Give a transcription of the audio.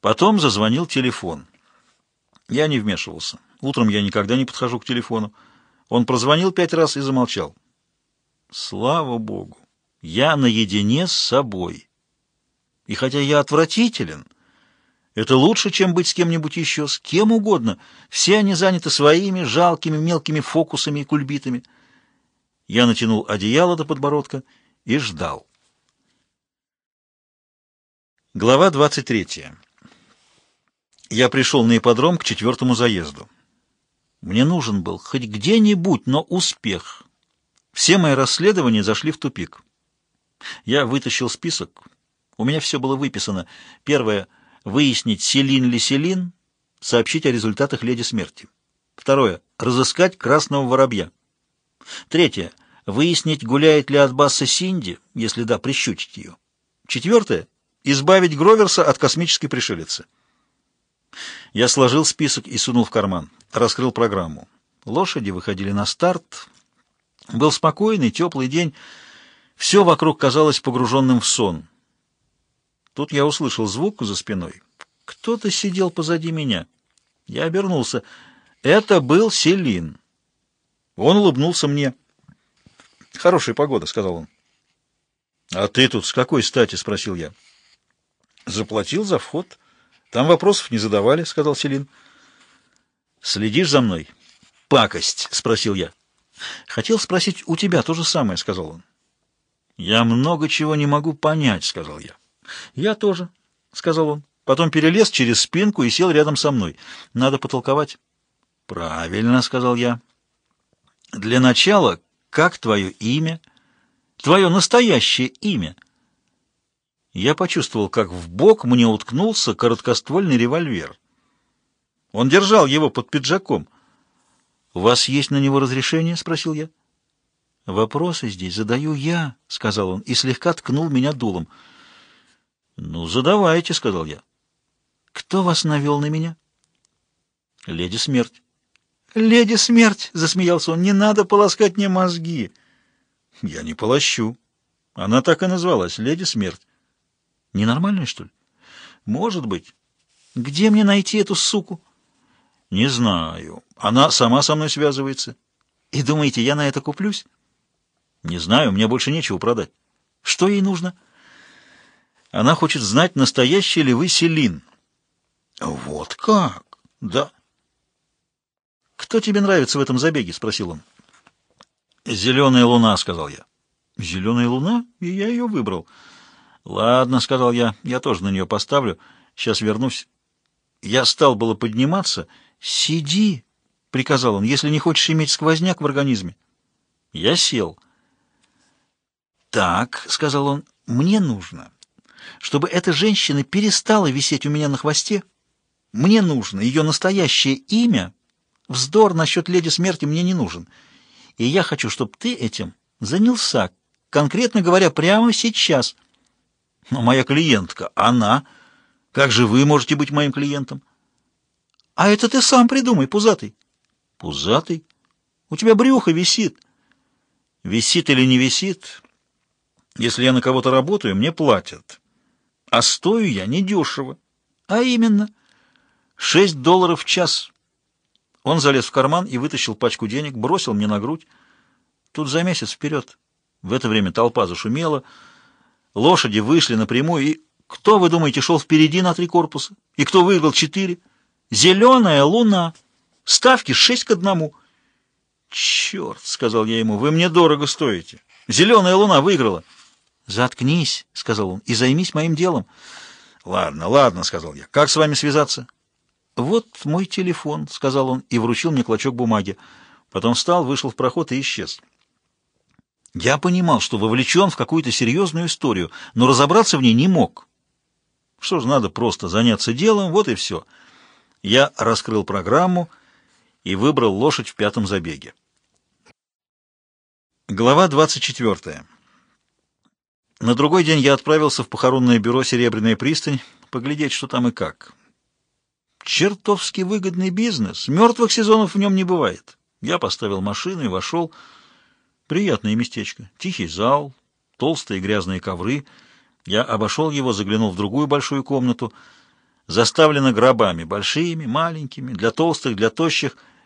Потом зазвонил телефон. Я не вмешивался. Утром я никогда не подхожу к телефону. Он прозвонил пять раз и замолчал. Слава Богу! Я наедине с собой. И хотя я отвратителен, это лучше, чем быть с кем-нибудь еще, с кем угодно. Все они заняты своими жалкими мелкими фокусами и кульбитами. Я натянул одеяло до подбородка и ждал. Глава 23. Я пришел на ипподром к четвертому заезду. Мне нужен был хоть где-нибудь, но успех. Все мои расследования зашли в тупик. Я вытащил список. У меня все было выписано. Первое — выяснить, Селин ли Селин, сообщить о результатах Леди Смерти. Второе — разыскать Красного Воробья. Третье — выяснить, гуляет ли от Басса Синди, если да, прищучить ее. Четвертое — избавить Гроверса от космической пришелицы. Я сложил список и сунул в карман. Раскрыл программу. Лошади выходили на старт. Был спокойный, теплый день. Все вокруг казалось погруженным в сон. Тут я услышал звук за спиной. Кто-то сидел позади меня. Я обернулся. Это был Селин. Он улыбнулся мне. «Хорошая погода», — сказал он. «А ты тут с какой стати?» — спросил я. «Заплатил за вход». Там вопросов не задавали, — сказал Селин. — Следишь за мной? — Пакость, — спросил я. — Хотел спросить у тебя то же самое, — сказал он. — Я много чего не могу понять, — сказал я. — Я тоже, — сказал он. Потом перелез через спинку и сел рядом со мной. Надо потолковать. — Правильно, — сказал я. — Для начала, как твое имя? Твое настоящее имя — я почувствовал, как в бок мне уткнулся короткоствольный револьвер. Он держал его под пиджаком. «У вас есть на него разрешение?» — спросил я. «Вопросы здесь задаю я», — сказал он, и слегка ткнул меня дулом. «Ну, задавайте», — сказал я. «Кто вас навел на меня?» «Леди Смерть». «Леди Смерть!» — засмеялся он. «Не надо полоскать мне мозги». «Я не полощу». Она так и назвалась, Леди Смерть. Ненормальная, что ли? Может быть. Где мне найти эту суку? Не знаю. Она сама со мной связывается. И думаете, я на это куплюсь? Не знаю, мне больше нечего продать. Что ей нужно? Она хочет знать, настоящий ли вы Селин. Вот как? Да. Кто тебе нравится в этом забеге? Спросил он. Зеленая луна, сказал я. Зеленая луна? И я ее выбрал. «Ладно», — сказал я, — «я тоже на нее поставлю. Сейчас вернусь». Я стал было подниматься. «Сиди», — приказал он, — «если не хочешь иметь сквозняк в организме». Я сел. «Так», — сказал он, — «мне нужно, чтобы эта женщина перестала висеть у меня на хвосте. Мне нужно ее настоящее имя. Вздор насчет леди смерти мне не нужен. И я хочу, чтобы ты этим занялся, конкретно говоря, прямо сейчас». Но моя клиентка, она... Как же вы можете быть моим клиентом? А это ты сам придумай, пузатый. Пузатый? У тебя брюхо висит. Висит или не висит? Если я на кого-то работаю, мне платят. А стою я недешево. А именно, шесть долларов в час. Он залез в карман и вытащил пачку денег, бросил мне на грудь. Тут за месяц вперед. В это время толпа зашумела, Лошади вышли напрямую, и кто, вы думаете, шел впереди на три корпуса? И кто выиграл четыре? Зеленая луна. Ставки шесть к одному. Черт, сказал я ему, вы мне дорого стоите. Зеленая луна выиграла. Заткнись, сказал он, и займись моим делом. Ладно, ладно, сказал я. Как с вами связаться? Вот мой телефон, сказал он и вручил мне клочок бумаги. Потом встал, вышел в проход и исчез. Я понимал, что вовлечен в какую-то серьезную историю, но разобраться в ней не мог. Что ж, надо просто заняться делом, вот и все. Я раскрыл программу и выбрал лошадь в пятом забеге. Глава 24. На другой день я отправился в похоронное бюро «Серебряная пристань» поглядеть, что там и как. Чертовски выгодный бизнес. Мертвых сезонов в нем не бывает. Я поставил машину и вошел... Приятное местечко. Тихий зал, толстые грязные ковры. Я обошел его, заглянул в другую большую комнату. заставлена гробами, большими, маленькими, для толстых, для тощих.